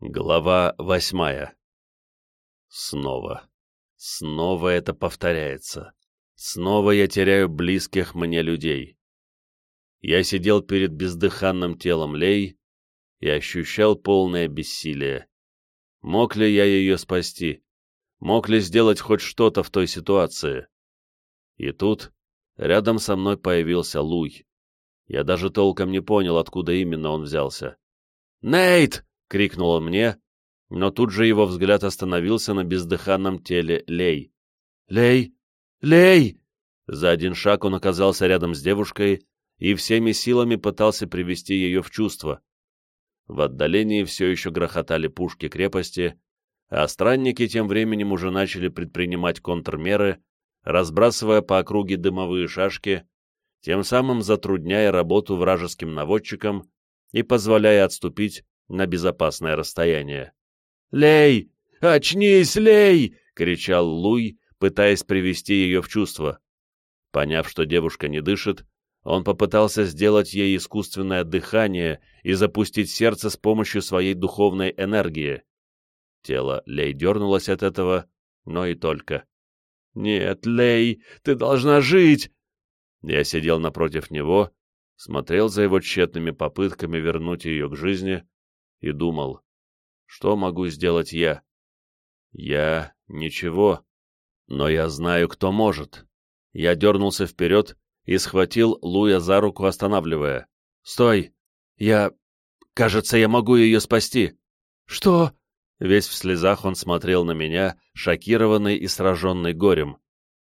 Глава восьмая Снова. Снова это повторяется. Снова я теряю близких мне людей. Я сидел перед бездыханным телом Лей и ощущал полное бессилие. Мог ли я ее спасти? Мог ли сделать хоть что-то в той ситуации? И тут рядом со мной появился Луй. Я даже толком не понял, откуда именно он взялся. «Нейт!» — крикнул он мне, но тут же его взгляд остановился на бездыханном теле Лей. «Лей! Лей!» За один шаг он оказался рядом с девушкой и всеми силами пытался привести ее в чувство. В отдалении все еще грохотали пушки крепости, а странники тем временем уже начали предпринимать контрмеры, разбрасывая по округе дымовые шашки, тем самым затрудняя работу вражеским наводчикам и позволяя отступить на безопасное расстояние. «Лей! Очнись, Лей!» — кричал Луй, пытаясь привести ее в чувство. Поняв, что девушка не дышит, он попытался сделать ей искусственное дыхание и запустить сердце с помощью своей духовной энергии. Тело Лей дернулось от этого, но и только. «Нет, Лей, ты должна жить!» Я сидел напротив него, смотрел за его тщетными попытками вернуть ее к жизни, и думал, что могу сделать я? Я ничего, но я знаю, кто может. Я дернулся вперед и схватил Луя за руку, останавливая. «Стой! Я... Кажется, я могу ее спасти!» «Что?» Весь в слезах он смотрел на меня, шокированный и сраженный горем.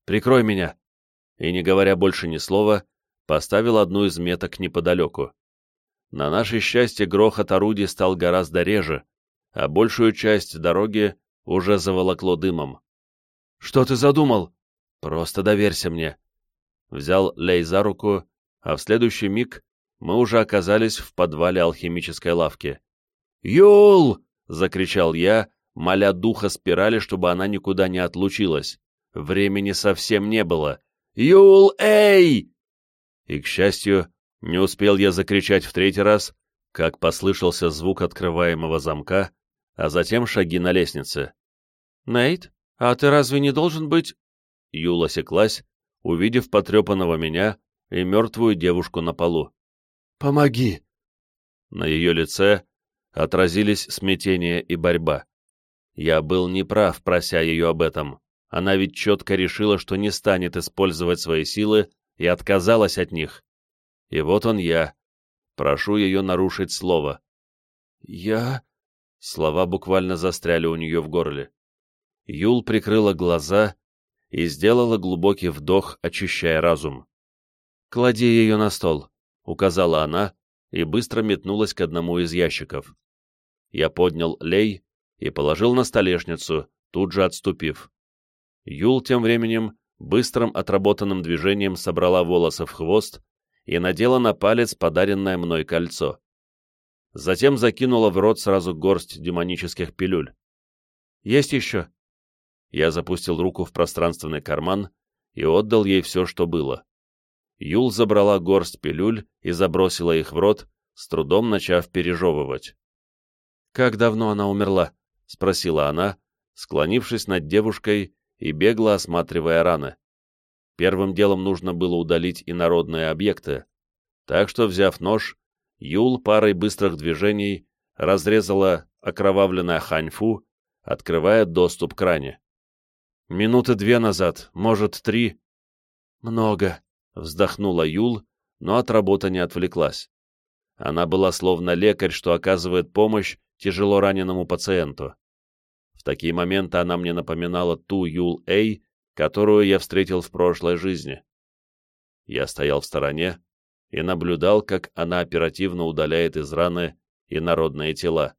«Прикрой меня!» И, не говоря больше ни слова, поставил одну из меток неподалеку. На наше счастье грохот орудий стал гораздо реже, а большую часть дороги уже заволокло дымом. «Что ты задумал?» «Просто доверься мне». Взял Лей за руку, а в следующий миг мы уже оказались в подвале алхимической лавки. «Юл!» — закричал я, моля духа спирали, чтобы она никуда не отлучилась. Времени совсем не было. «Юл, эй!» И, к счастью, не успел я закричать в третий раз, как послышался звук открываемого замка, а затем шаги на лестнице. «Нейт, а ты разве не должен быть...» Юла секлась, увидев потрепанного меня и мертвую девушку на полу. «Помоги!» На ее лице отразились смятение и борьба. Я был неправ, прося ее об этом. Она ведь четко решила, что не станет использовать свои силы и отказалась от них. И вот он я. Прошу ее нарушить слово. «Я...» Слова буквально застряли у нее в горле. Юл прикрыла глаза и сделала глубокий вдох, очищая разум. «Клади ее на стол», — указала она и быстро метнулась к одному из ящиков. Я поднял лей и положил на столешницу, тут же отступив. Юл тем временем быстрым отработанным движением собрала волосы в хвост и надела на палец подаренное мной кольцо. Затем закинула в рот сразу горсть демонических пилюль. «Есть еще?» Я запустил руку в пространственный карман и отдал ей все, что было. Юл забрала горсть пилюль и забросила их в рот, с трудом начав пережевывать. «Как давно она умерла?» — спросила она, склонившись над девушкой и бегло осматривая раны. Первым делом нужно было удалить инородные объекты, так что, взяв нож, Юл парой быстрых движений разрезала окровавленная ханьфу, открывая доступ к ране. Минуты две назад, может, три. Много, вздохнула Юл, но от работы не отвлеклась. Она была словно лекарь, что оказывает помощь тяжело раненому пациенту. В такие моменты она мне напоминала ту Юл Эй, которую я встретил в прошлой жизни. Я стоял в стороне и наблюдал, как она оперативно удаляет из раны инородные тела.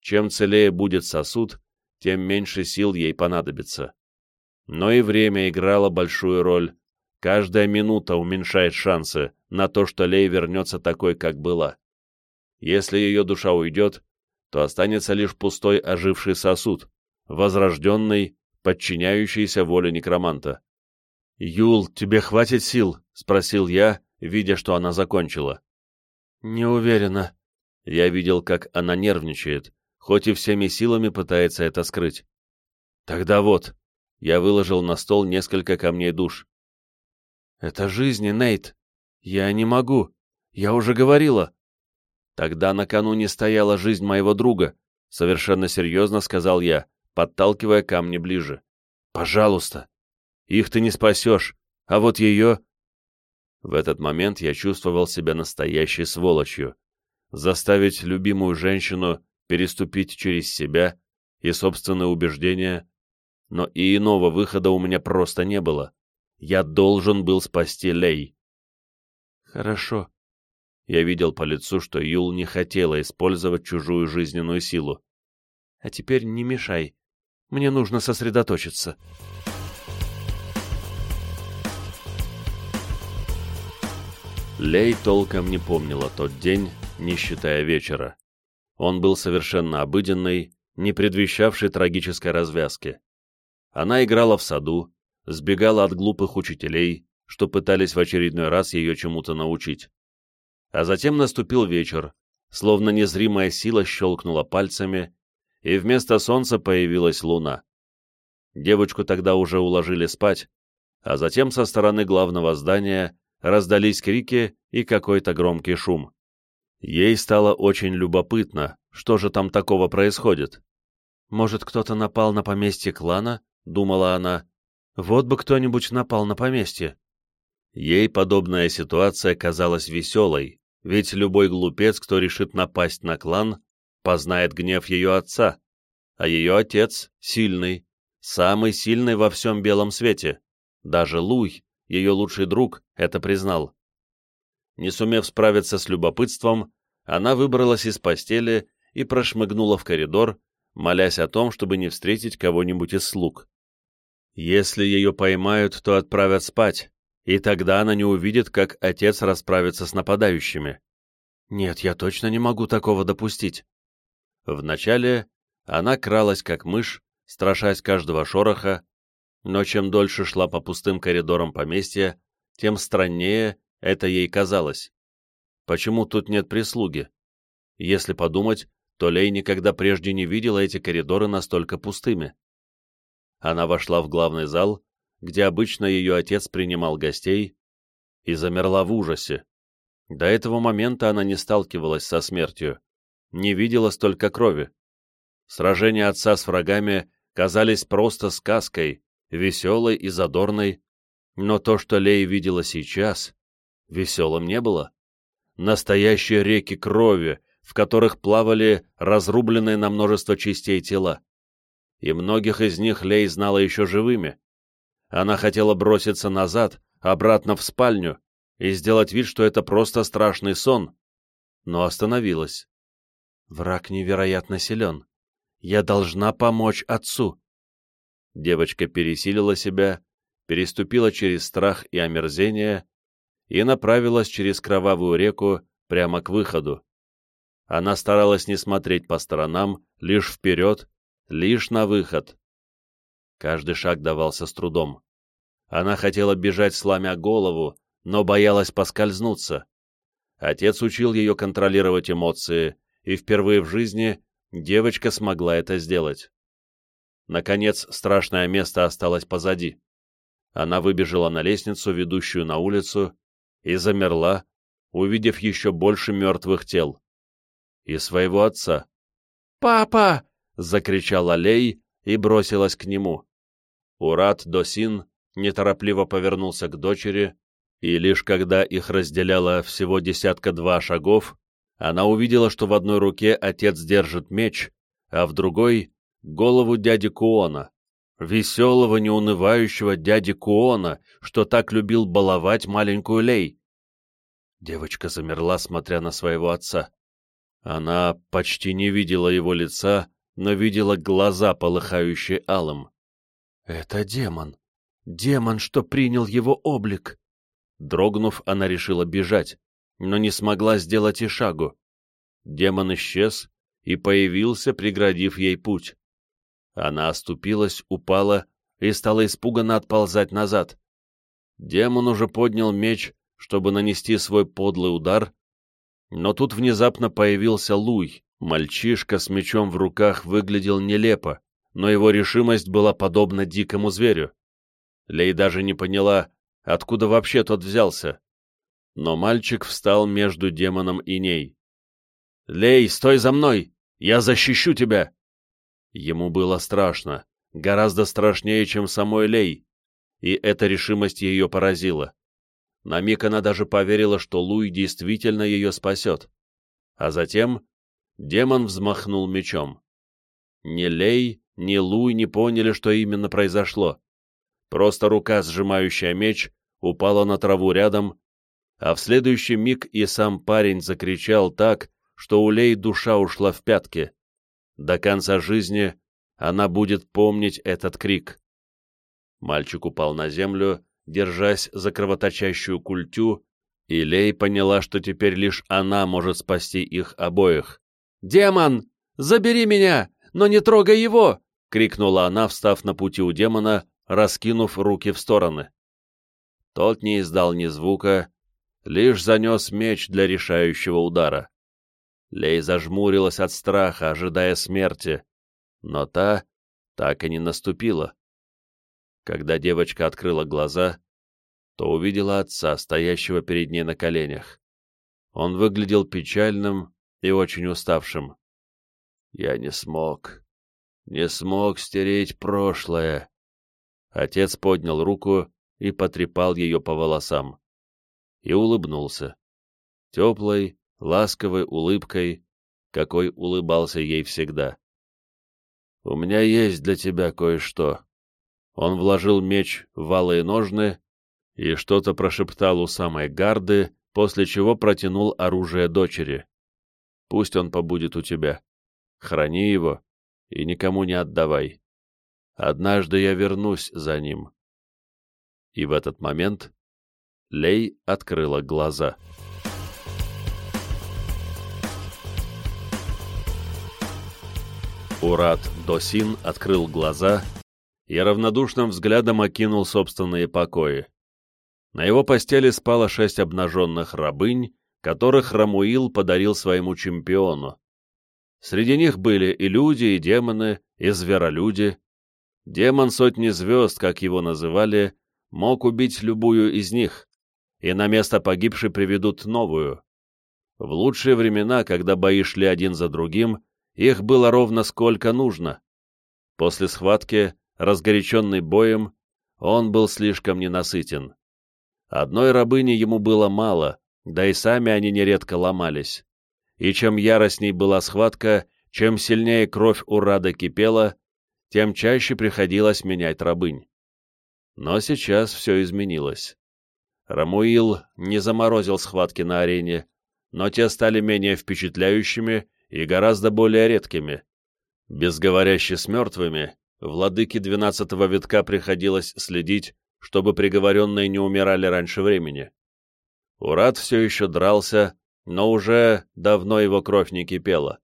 Чем целее будет сосуд, тем меньше сил ей понадобится. Но и время играло большую роль. Каждая минута уменьшает шансы на то, что Лей вернется такой, как была. Если ее душа уйдет, то останется лишь пустой оживший сосуд, возрожденный подчиняющийся воле некроманта. «Юл, тебе хватит сил?» — спросил я, видя, что она закончила. «Не уверена». Я видел, как она нервничает, хоть и всеми силами пытается это скрыть. Тогда вот, я выложил на стол несколько камней душ. «Это жизни, Нейт. Я не могу. Я уже говорила». «Тогда накануне стояла жизнь моего друга», — совершенно серьезно сказал я, подталкивая камни ближе. «Пожалуйста. Их ты не спасешь, а вот ее...» В этот момент я чувствовал себя настоящей сволочью. Заставить любимую женщину переступить через себя и собственные убеждения, но и иного выхода у меня просто не было. Я должен был спасти Лей. Хорошо. Я видел по лицу, что Юл не хотела использовать чужую жизненную силу. А теперь не мешай. Мне нужно сосредоточиться. Лей толком не помнила тот день, не считая вечера. Он был совершенно обыденный, не предвещавший трагической развязки. Она играла в саду, сбегала от глупых учителей, что пытались в очередной раз ее чему-то научить. А затем наступил вечер, словно незримая сила щелкнула пальцами, и вместо солнца появилась луна. Девочку тогда уже уложили спать, а затем со стороны главного здания раздались крики и какой-то громкий шум. Ей стало очень любопытно, что же там такого происходит. «Может, кто-то напал на поместье клана?» — думала она. «Вот бы кто-нибудь напал на поместье». Ей подобная ситуация казалась веселой, ведь любой глупец, кто решит напасть на клан, познает гнев ее отца, а ее отец сильный, самый сильный во всем белом свете. Даже Луй, ее лучший друг, это признал. Не сумев справиться с любопытством, она выбралась из постели и прошмыгнула в коридор, молясь о том, чтобы не встретить кого-нибудь из слуг. Если ее поймают, то отправят спать, и тогда она не увидит, как отец расправится с нападающими. Нет, я точно не могу такого допустить. Вначале она кралась как мышь, страшась каждого шороха, но чем дольше шла по пустым коридорам поместья, тем страннее это ей казалось. Почему тут нет прислуги? Если подумать, то Лей никогда прежде не видела эти коридоры настолько пустыми. Она вошла в главный зал, где обычно ее отец принимал гостей, и замерла в ужасе. До этого момента она не сталкивалась со смертью, не видела столько крови. Сражения отца с врагами казались просто сказкой, веселой и задорной, но то, что Лей видела сейчас, веселым не было. Настоящие реки крови, в которых плавали разрубленные на множество частей тела. И многих из них Лей знала еще живыми. Она хотела броситься назад, обратно в спальню, и сделать вид, что это просто страшный сон, но остановилась. Враг невероятно силен. Я должна помочь отцу. Девочка пересилила себя, переступила через страх и омерзение и направилась через кровавую реку прямо к выходу. Она старалась не смотреть по сторонам, лишь вперед, лишь на выход. Каждый шаг давался с трудом. Она хотела бежать, сломя голову, но боялась поскользнуться. Отец учил ее контролировать эмоции, и впервые в жизни девочка смогла это сделать. Наконец, страшное место осталось позади. Она выбежала на лестницу, ведущую на улицу, и замерла, увидев еще больше мертвых тел. И своего отца. «Папа!» — закричала Лей и бросилась к нему. Урат Досин неторопливо повернулся к дочери, и лишь когда их разделяло всего десятка-два шагов, она увидела, что в одной руке отец держит меч, а в другой — голову дяди Куона, веселого, неунывающего дяди Куона, что так любил баловать маленькую Лей. Девочка замерла, смотря на своего отца. Она почти не видела его лица, но видела глаза, полыхающие алым. «Это демон! Демон, что принял его облик!» Дрогнув, она решила бежать, но не смогла сделать и шагу. Демон исчез и появился, преградив ей путь. Она оступилась, упала и стала испуганно отползать назад. Демон уже поднял меч, чтобы нанести свой подлый удар, но тут внезапно появился Луй, Мальчишка с мечом в руках выглядел нелепо, но его решимость была подобна дикому зверю. Лей даже не поняла, откуда вообще тот взялся. Но мальчик встал между демоном и ней. «Лей, стой за мной! Я защищу тебя!» Ему было страшно, гораздо страшнее, чем самой Лей, и эта решимость ее поразила. На миг она даже поверила, что Луи действительно ее спасет. А затем демон взмахнул мечом. Ни Лей, ни Луи не поняли, что именно произошло. Просто рука, сжимающая меч, упала на траву рядом, а в следующий миг и сам парень закричал так, что у Лей душа ушла в пятки. До конца жизни она будет помнить этот крик. Мальчик упал на землю, держась за кровоточащую культю, и Лей поняла, что теперь лишь она может спасти их обоих. «Демон! Забери меня, но не трогай его!» — крикнула она, встав на пути у демона, раскинув руки в стороны. Тот не издал ни звука, лишь занес меч для решающего удара. Лей зажмурилась от страха, ожидая смерти, но та так и не наступила. Когда девочка открыла глаза, то увидела отца, стоящего перед ней на коленях. Он выглядел печальным и очень уставшим. «Я не смог, не смог стереть прошлое». Отец поднял руку и потрепал ее по волосам. И улыбнулся. Теплой, ласковой улыбкой, какой улыбался ей всегда. «У меня есть для тебя кое-что», он вложил меч в алые ножны и что-то прошептал у самой гарды, после чего протянул оружие дочери. «Пусть он побудет у тебя. Храни его и никому не отдавай. Однажды я вернусь за ним». И в этот момент Лей открыла глаза. Урат Досин открыл глаза и равнодушным взглядом окинул собственные покои. На его постели спало шесть обнаженных рабынь, которых Рамуил подарил своему чемпиону. Среди них были и люди, и демоны, и зверолюди. Демон сотни звезд, как его называли, мог убить любую из них, и на место погибшей приведут новую. В лучшие времена, когда бои шли один за другим, их было ровно сколько нужно. После схватки разгоряченный боем, он был слишком ненасытен. Одной рабыни ему было мало, да и сами они нередко ломались. И чем яростней была схватка, чем сильнее кровь у Рада кипела, тем чаще приходилось менять рабынь. Но сейчас все изменилось. Рамуил не заморозил схватки на арене, но те стали менее впечатляющими и гораздо более редкими. Безговоряще с мертвыми, владыке двенадцатого витка приходилось следить, чтобы приговоренные не умирали раньше времени. Урат все еще дрался, но уже давно его кровь не кипела.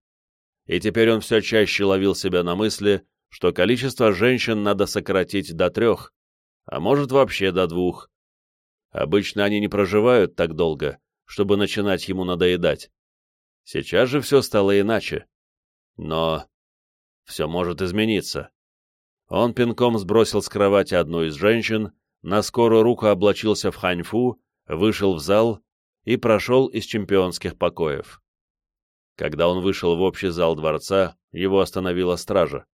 И теперь он все чаще ловил себя на мысли, что количество женщин надо сократить до трех, а может вообще до двух. Обычно они не проживают так долго, чтобы начинать ему надоедать. Сейчас же все стало иначе. Но все может измениться. Он пинком сбросил с кровати одну из женщин, на скорую руку облачился в ханьфу, вышел в зал и прошел из чемпионских покоев. Когда он вышел в общий зал дворца, его остановила стража.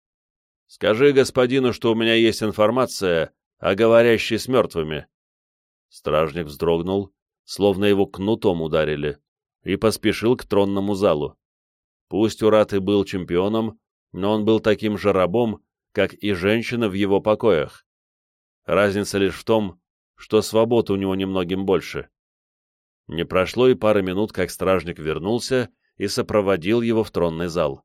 «Скажи господину, что у меня есть информация о говорящей с мертвыми». Стражник вздрогнул, словно его кнутом ударили, и поспешил к тронному залу. Пусть Урат и был чемпионом, но он был таким же рабом, как и женщина в его покоях. Разница лишь в том, что свобод у него немногим больше. Не прошло и пары минут, как стражник вернулся и сопроводил его в тронный зал.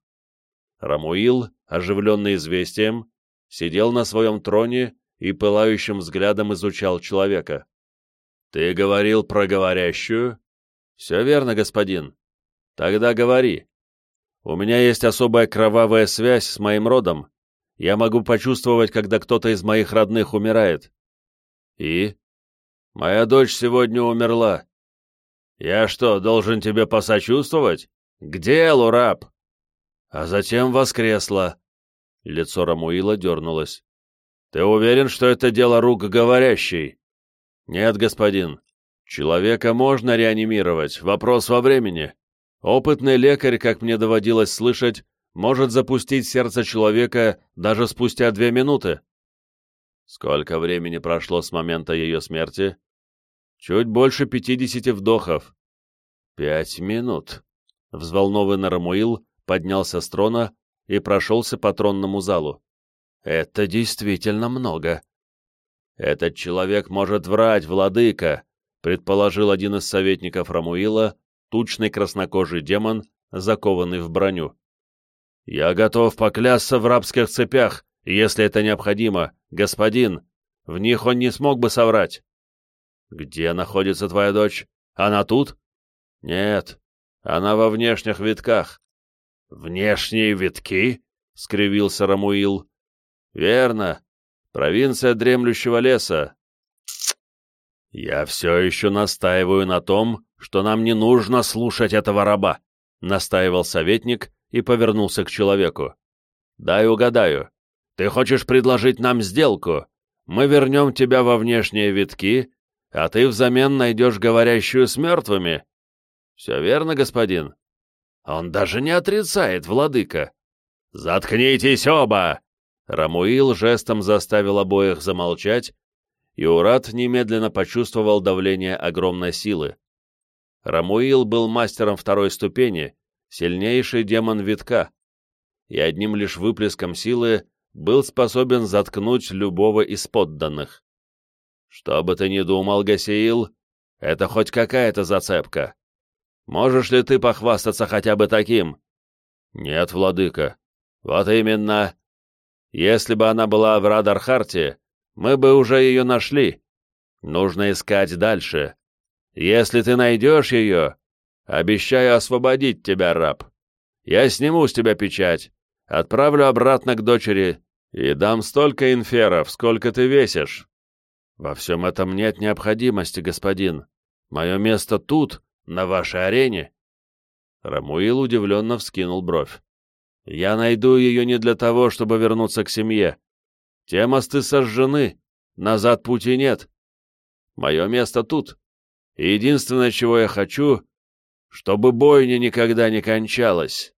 Рамуил, оживленный известием, сидел на своем троне и пылающим взглядом изучал человека. «Ты говорил про говорящую?» «Все верно, господин. Тогда говори. У меня есть особая кровавая связь с моим родом, я могу почувствовать, когда кто-то из моих родных умирает. И? Моя дочь сегодня умерла. Я что, должен тебе посочувствовать? К делу, раб! а затем воскресла. Лицо Рамуила дернулось. «Ты уверен, что это дело рук говорящей?» «Нет, господин. Человека можно реанимировать, вопрос во времени. Опытный лекарь, как мне доводилось слышать, может запустить сердце человека даже спустя две минуты». «Сколько времени прошло с момента ее смерти?» «Чуть больше пятидесяти вдохов». «Пять минут». Взволнованный Рамуил поднялся с трона и прошелся по тронному залу. «Это действительно много». «Этот человек может врать, владыка», — предположил один из советников Рамуила, тучный краснокожий демон, закованный в броню. «Я готов поклясться в рабских цепях, если это необходимо, господин. В них он не смог бы соврать». «Где находится твоя дочь? Она тут?» «Нет, она во внешних витках. «Внешние витки?» — скривился Рамуил. «Верно. Провинция дремлющего леса». «Я все еще настаиваю на том, что нам не нужно слушать этого раба», — настаивал советник и повернулся к человеку. «Дай угадаю. Ты хочешь предложить нам сделку? Мы вернем тебя во внешние витки, а ты взамен найдешь говорящую с мертвыми?» «Все верно, господин?» Он даже не отрицает, владыка. «Заткнитесь оба!» Рамуил жестом заставил обоих замолчать, и Урат немедленно почувствовал давление огромной силы. Рамуил был мастером второй ступени, сильнейший демон витка, и одним лишь выплеском силы был способен заткнуть любого из подданных. Что бы ты ни думал, Гасиил, это хоть какая-то зацепка. Можешь ли ты похвастаться хотя бы таким?» «Нет, владыка». «Вот именно. Если бы она была в Радархарте, мы бы уже ее нашли. Нужно искать дальше. Если ты найдешь ее, обещаю освободить тебя, раб. Я сниму с тебя печать, отправлю обратно к дочери и дам столько инферов, сколько ты весишь. Во всем этом нет необходимости, господин. Мое место тут, на вашей арене?» Рамуил удивленно вскинул бровь. «Я найду ее не для того, чтобы вернуться к семье. Те мосты сожжены, назад пути нет. Мое место тут. Единственное, чего я хочу, чтобы бойня никогда не кончалась».